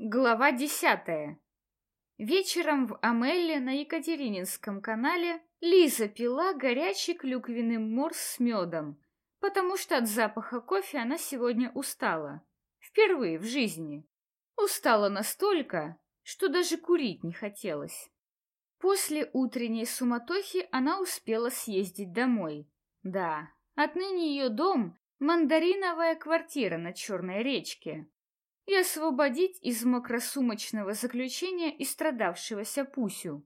Глава десятая. Вечером в Амелле на Екатерининском канале Лиза пила горячий клюквенный морс с медом, потому что от запаха кофе она сегодня устала. Впервые в жизни. Устала настолько, что даже курить не хотелось. После утренней суматохи она успела съездить домой. Да, отныне ее дом — мандариновая квартира на Черной речке, и освободить из мокросумочного заключения и страдавшегося Пусю.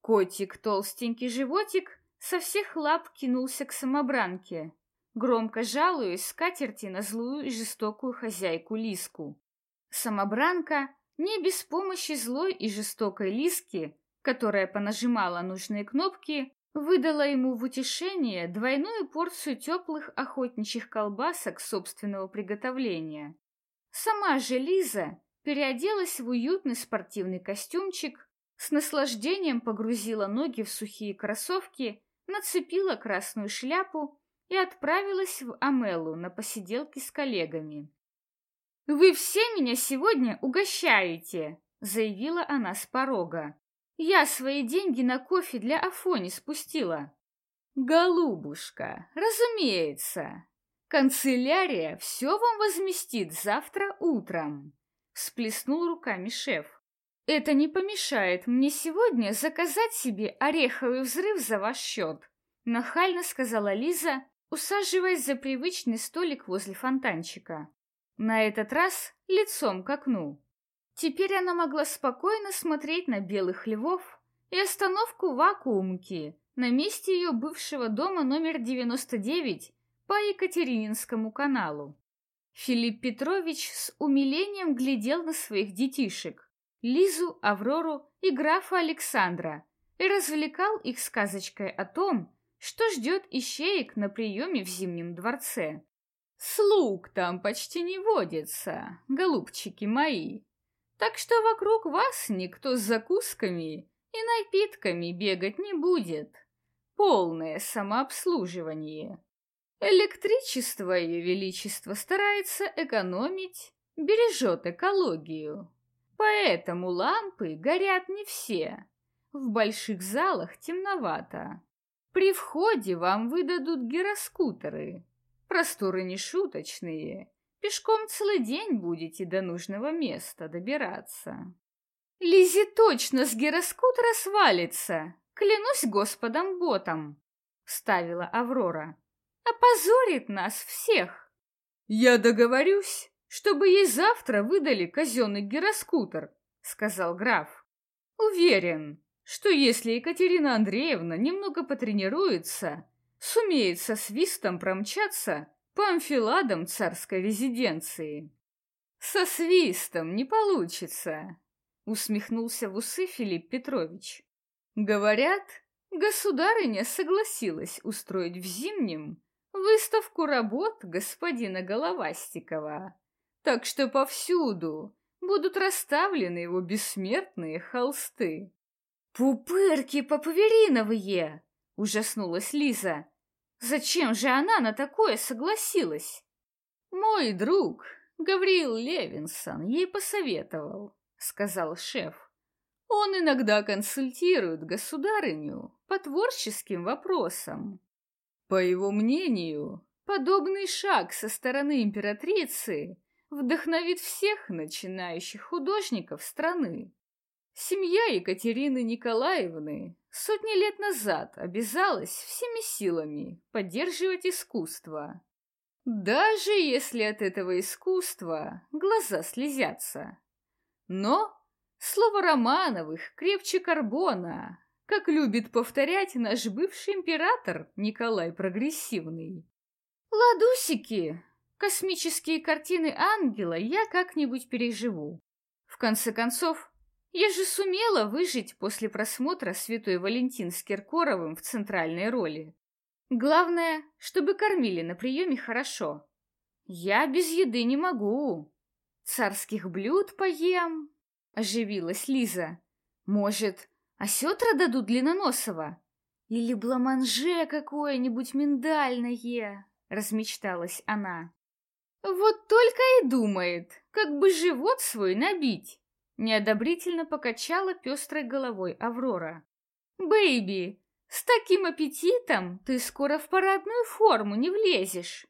Котик, толстенький животик, со всех лап кинулся к самобранке, громко жалуясь скатерти на злую и жестокую хозяйку Лиску. Самобранка, не без помощи злой и жестокой Лиски, которая понажимала нужные кнопки, выдала ему в утешение двойную порцию теплых охотничьих колбасок собственного приготовления. Сама же Лиза переоделась в уютный спортивный костюмчик, с наслаждением погрузила ноги в сухие кроссовки, нацепила красную шляпу и отправилась в Амелу на посиделки с коллегами. «Вы все меня сегодня угощаете!» — заявила она с порога. «Я свои деньги на кофе для Афони спустила». «Голубушка, разумеется!» Канцелярия все вам возместит завтра утром, всплеснул руками шеф. Это не помешает мне сегодня заказать себе ореховый взрыв за ваш счет, нахально сказала Лиза, усаживаясь за привычный столик возле фонтанчика. На этот раз лицом к окну. Теперь она могла спокойно смотреть на белых львов и остановку вакуумки на месте ее бывшего дома номер 99 по Екатерининскому каналу. Филипп Петрович с умилением глядел на своих детишек, Лизу, Аврору и графа Александра, и развлекал их сказочкой о том, что ждет ищеек на приеме в Зимнем дворце. «Слуг там почти не водится, голубчики мои, так что вокруг вас никто с закусками и напитками бегать не будет. Полное самообслуживание». Электричество Ее Величество старается экономить, бережет экологию. Поэтому лампы горят не все. В больших залах темновато. При входе вам выдадут гироскутеры. Просторы не шуточные. Пешком целый день будете до нужного места добираться. Лизи точно с гироскутера свалится, клянусь господом Ботом, вставила Аврора опозорит нас всех. Я договорюсь, чтобы ей завтра выдали казенный гироскутер, сказал граф. Уверен, что если Екатерина Андреевна немного потренируется, сумеет со свистом промчаться по амфиладам царской резиденции. Со свистом не получится, усмехнулся в усы Филипп Петрович. Говорят, государыня согласилась устроить в Зимнем выставку работ господина Головастикова. Так что повсюду будут расставлены его бессмертные холсты. «Пупырки поповериновые!» — ужаснулась Лиза. «Зачем же она на такое согласилась?» «Мой друг, Гавриил Левинсон, ей посоветовал», — сказал шеф. «Он иногда консультирует государыню по творческим вопросам. По его мнению, подобный шаг со стороны императрицы вдохновит всех начинающих художников страны. Семья Екатерины Николаевны сотни лет назад обязалась всеми силами поддерживать искусство. Даже если от этого искусства глаза слезятся. Но слово Романовых крепче карбона, как любит повторять наш бывший император Николай Прогрессивный. Ладусики, космические картины ангела я как-нибудь переживу. В конце концов, я же сумела выжить после просмотра «Святой Валентин» с Киркоровым в центральной роли. Главное, чтобы кормили на приеме хорошо. Я без еды не могу. Царских блюд поем, — оживилась Лиза. Может, Осетра дадут длинноносого? Или бламанже какое-нибудь миндальное?» — размечталась она. «Вот только и думает, как бы живот свой набить. Неодобрительно покачала пестрой головой Аврора. «Бэйби, с таким аппетитом ты скоро в парадную форму не влезешь.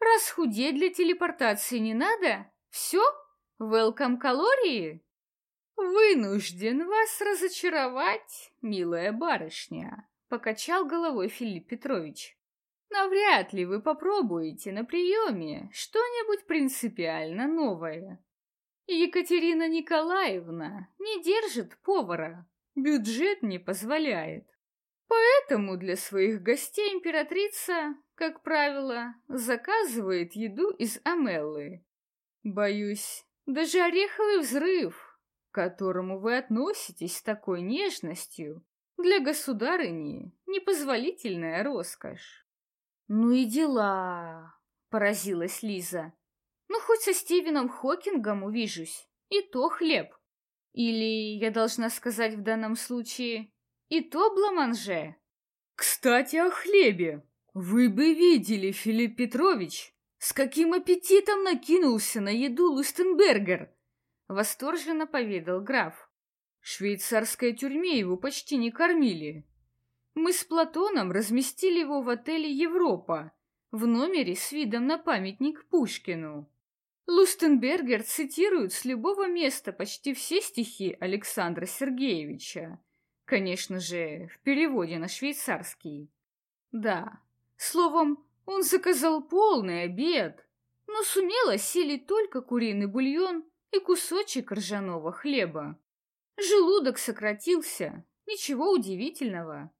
Раз худеть для телепортации не надо, все, welcome калории!» «Вынужден вас разочаровать, милая барышня», — покачал головой Филипп Петрович. «Навряд ли вы попробуете на приеме что-нибудь принципиально новое. Екатерина Николаевна не держит повара, бюджет не позволяет. Поэтому для своих гостей императрица, как правило, заказывает еду из Амеллы. Боюсь, даже ореховый взрыв, к которому вы относитесь с такой нежностью, для государыни непозволительная роскошь. Ну и дела, поразилась Лиза. Ну, хоть со Стивеном Хокингом увижусь, и то хлеб. Или, я должна сказать в данном случае, и то бламанже. Кстати, о хлебе. Вы бы видели, Филипп Петрович, с каким аппетитом накинулся на еду Лустенбергер. Восторженно поведал граф. В швейцарской тюрьме его почти не кормили. Мы с Платоном разместили его в отеле «Европа», в номере с видом на памятник Пушкину. Лустенбергер цитирует с любого места почти все стихи Александра Сергеевича. Конечно же, в переводе на швейцарский. Да, словом, он заказал полный обед, но сумел осилить только куриный бульон и кусочек ржаного хлеба. Желудок сократился, ничего удивительного.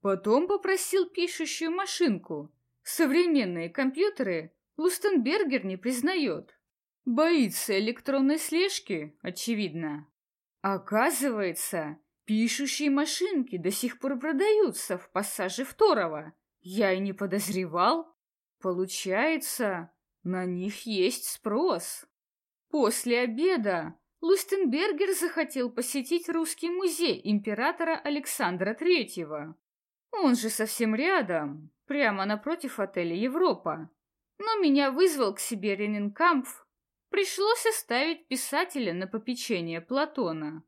Потом попросил пишущую машинку. Современные компьютеры Лустенбергер не признает. Боится электронной слежки, очевидно. Оказывается, пишущие машинки до сих пор продаются в пассаже Второго. Я и не подозревал. Получается, на них есть спрос. После обеда Лустенбергер захотел посетить русский музей императора Александра Третьего. Он же совсем рядом, прямо напротив отеля «Европа». Но меня вызвал к себе Ренинкампф Пришлось оставить писателя на попечение Платона.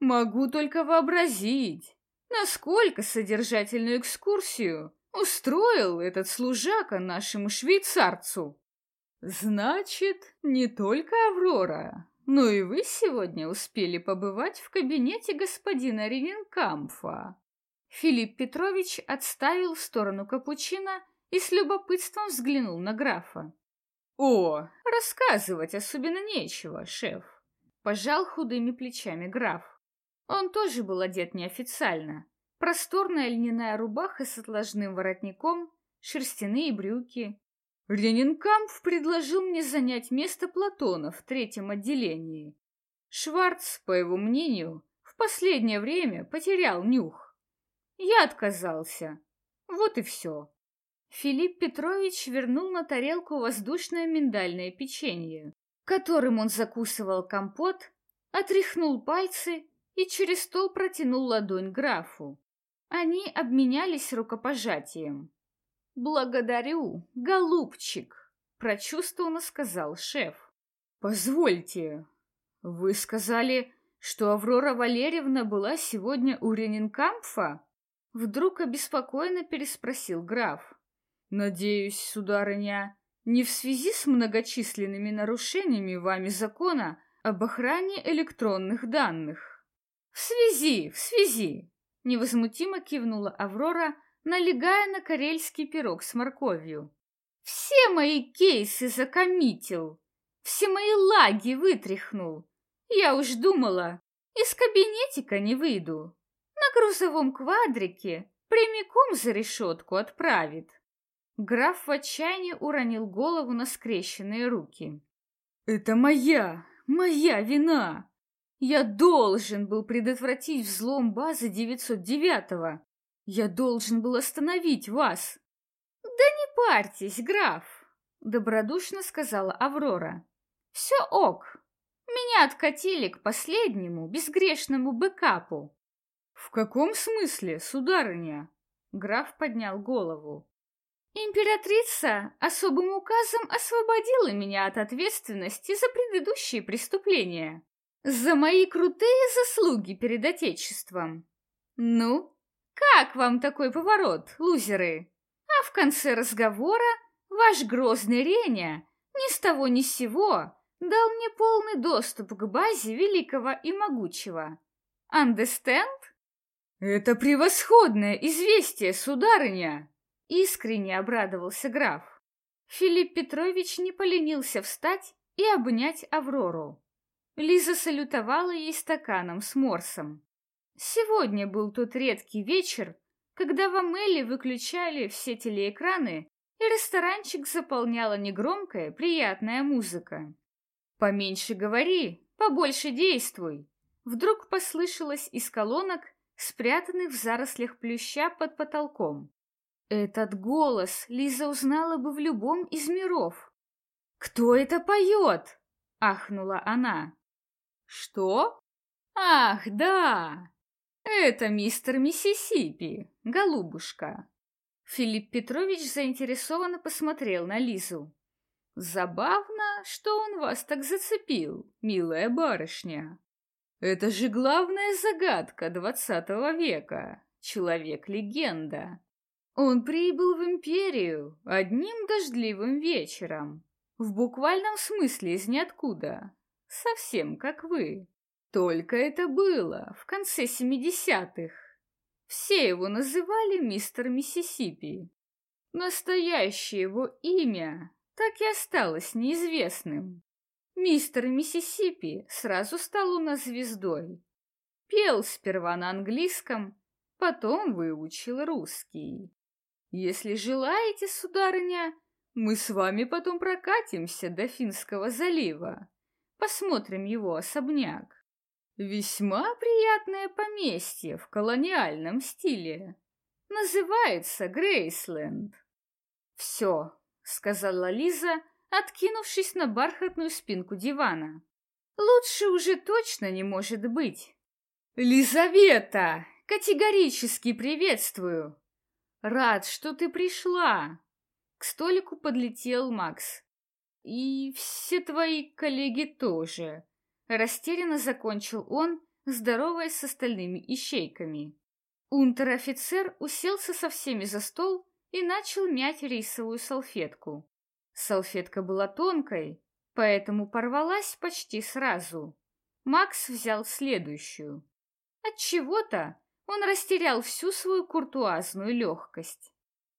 Могу только вообразить, насколько содержательную экскурсию устроил этот служака нашему швейцарцу. Значит, не только Аврора, но и вы сегодня успели побывать в кабинете господина Ревенкамфа. Филипп Петрович отставил в сторону капучино и с любопытством взглянул на графа. «О, рассказывать особенно нечего, шеф», — пожал худыми плечами граф. Он тоже был одет неофициально. Просторная льняная рубаха с отложным воротником, шерстяные брюки. Ленинкамп предложил мне занять место Платона в третьем отделении. Шварц, по его мнению, в последнее время потерял нюх. Я отказался. Вот и все. Филипп Петрович вернул на тарелку воздушное миндальное печенье, которым он закусывал компот, отряхнул пальцы и через стол протянул ладонь графу. Они обменялись рукопожатием. «Благодарю, голубчик», — прочувствованно сказал шеф. «Позвольте, вы сказали, что Аврора Валерьевна была сегодня у Ренинкампфа?» Вдруг обеспокоенно переспросил граф. Надеюсь, сударыня, не в связи с многочисленными нарушениями вами закона об охране электронных данных. В связи, в связи, невозмутимо кивнула Аврора, налегая на карельский пирог с морковью. Все мои кейсы закоммитил, все мои лаги вытряхнул. Я уж думала, из кабинетика не выйду. На грузовом квадрике прямиком за решетку отправит. Граф в отчаянии уронил голову на скрещенные руки. «Это моя, моя вина! Я должен был предотвратить взлом базы 909-го! Я должен был остановить вас!» «Да не парьтесь, граф!» — добродушно сказала Аврора. «Все ок. Меня откатили к последнему безгрешному бэкапу». «В каком смысле, сударыня?» Граф поднял голову. Императрица особым указом освободила меня от ответственности за предыдущие преступления. За мои крутые заслуги перед Отечеством. Ну, как вам такой поворот, лузеры? А в конце разговора ваш грозный Реня ни с того ни с сего дал мне полный доступ к базе великого и могучего. Understand? Это превосходное известие, сударыня! Искренне обрадовался граф. Филипп Петрович не поленился встать и обнять Аврору. Лиза салютовала ей стаканом с морсом. Сегодня был тот редкий вечер, когда в Амеле выключали все телеэкраны, и ресторанчик заполняла негромкая, приятная музыка. «Поменьше говори, побольше действуй!» Вдруг послышалось из колонок, спрятанных в зарослях плюща под потолком. Этот голос Лиза узнала бы в любом из миров. «Кто это поет?» — ахнула она. «Что? Ах, да! Это мистер Миссисипи, голубушка!» Филипп Петрович заинтересованно посмотрел на Лизу. «Забавно, что он вас так зацепил, милая барышня. Это же главная загадка двадцатого века, человек-легенда. Он прибыл в империю одним дождливым вечером, в буквальном смысле из ниоткуда, совсем как вы. Только это было в конце семидесятых. Все его называли мистер Миссисипи. Настоящее его имя так и осталось неизвестным. Мистер Миссисипи сразу стал у нас звездой. Пел сперва на английском, потом выучил русский. Если желаете, сударыня, мы с вами потом прокатимся до Финского залива, посмотрим его особняк. Весьма приятное поместье в колониальном стиле. Называется Грейсленд. Все, сказала Лиза, откинувшись на бархатную спинку дивана. Лучше уже точно не может быть. Лизавета, категорически приветствую. Рад, что ты пришла. К столику подлетел Макс. И все твои коллеги тоже. Растерянно закончил он, здороваясь с остальными ищейками. Унтер-офицер уселся со всеми за стол и начал мять рисовую салфетку. Салфетка была тонкой, поэтому порвалась почти сразу. Макс взял следующую. От чего-то он растерял всю свою куртуазную легкость.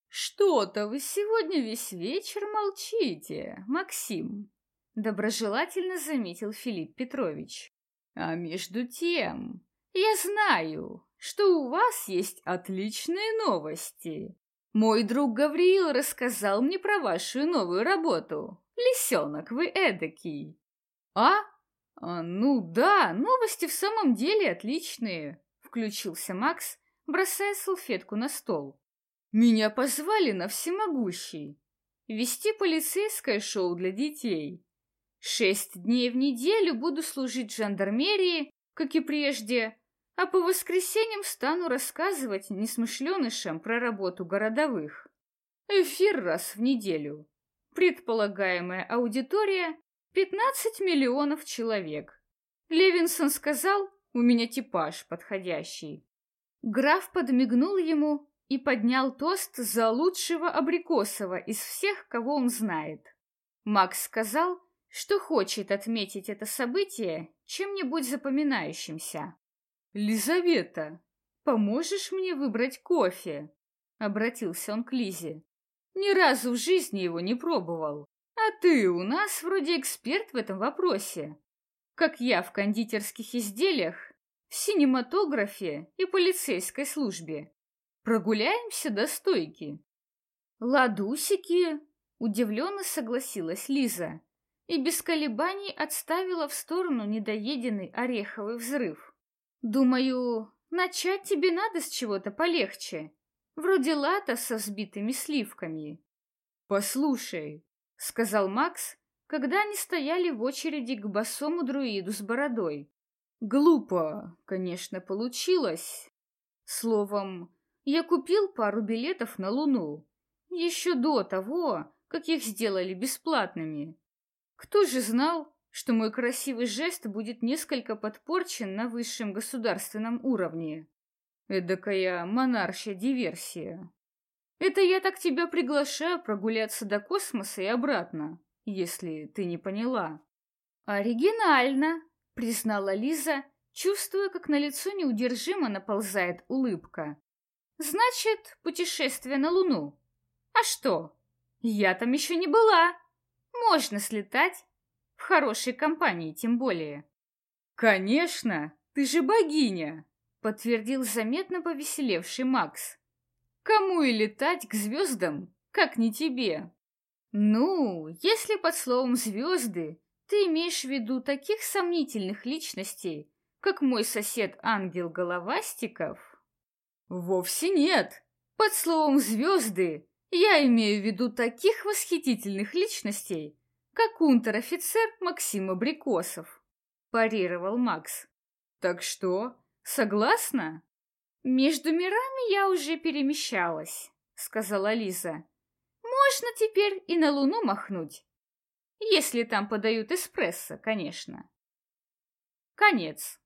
«Что-то вы сегодня весь вечер молчите, Максим», — доброжелательно заметил Филипп Петрович. «А между тем, я знаю, что у вас есть отличные новости. Мой друг Гавриил рассказал мне про вашу новую работу. Лисенок вы эдакий». «А? а ну да, новости в самом деле отличные», включился Макс, бросая салфетку на стол. Меня позвали на всемогущий. Вести полицейское шоу для детей. Шесть дней в неделю буду служить жандармерии, как и прежде, а по воскресеньям стану рассказывать несмышленышам про работу городовых. Эфир раз в неделю. Предполагаемая аудитория — 15 миллионов человек. Левинсон сказал, у меня типаж подходящий. Граф подмигнул ему и поднял тост за лучшего Абрикосова из всех, кого он знает. Макс сказал, что хочет отметить это событие чем-нибудь запоминающимся. «Лизавета, поможешь мне выбрать кофе?» — обратился он к Лизе. «Ни разу в жизни его не пробовал, а ты у нас вроде эксперт в этом вопросе как я в кондитерских изделиях, в синематографе и полицейской службе. Прогуляемся до стойки. Ладусики, удивленно согласилась Лиза и без колебаний отставила в сторону недоеденный ореховый взрыв. Думаю, начать тебе надо с чего-то полегче, вроде лата со взбитыми сливками. Послушай, сказал Макс, когда они стояли в очереди к босому друиду с бородой. Глупо, конечно, получилось. Словом, я купил пару билетов на Луну. еще до того, как их сделали бесплатными. Кто же знал, что мой красивый жест будет несколько подпорчен на высшем государственном уровне? Эдакая монаршая диверсия. Это я так тебя приглашаю прогуляться до космоса и обратно, если ты не поняла. Оригинально, признала Лиза, чувствуя, как на лицо неудержимо наползает улыбка. Значит, путешествие на Луну. А что? Я там еще не была. Можно слетать. В хорошей компании, тем более. Конечно, ты же богиня, подтвердил заметно повеселевший Макс. Кому и летать к звездам, как не тебе? Ну, если под словом «звезды» ты имеешь в виду таких сомнительных личностей, как мой сосед Ангел Головастиков? Вовсе нет. Под словом «звезды» я имею в виду таких восхитительных личностей, как унтер-офицер Максим Абрикосов, парировал Макс. Так что, согласна? Между мирами я уже перемещалась, сказала Лиза. Можно теперь и на Луну махнуть. Если там подают эспрессо, конечно. Конец.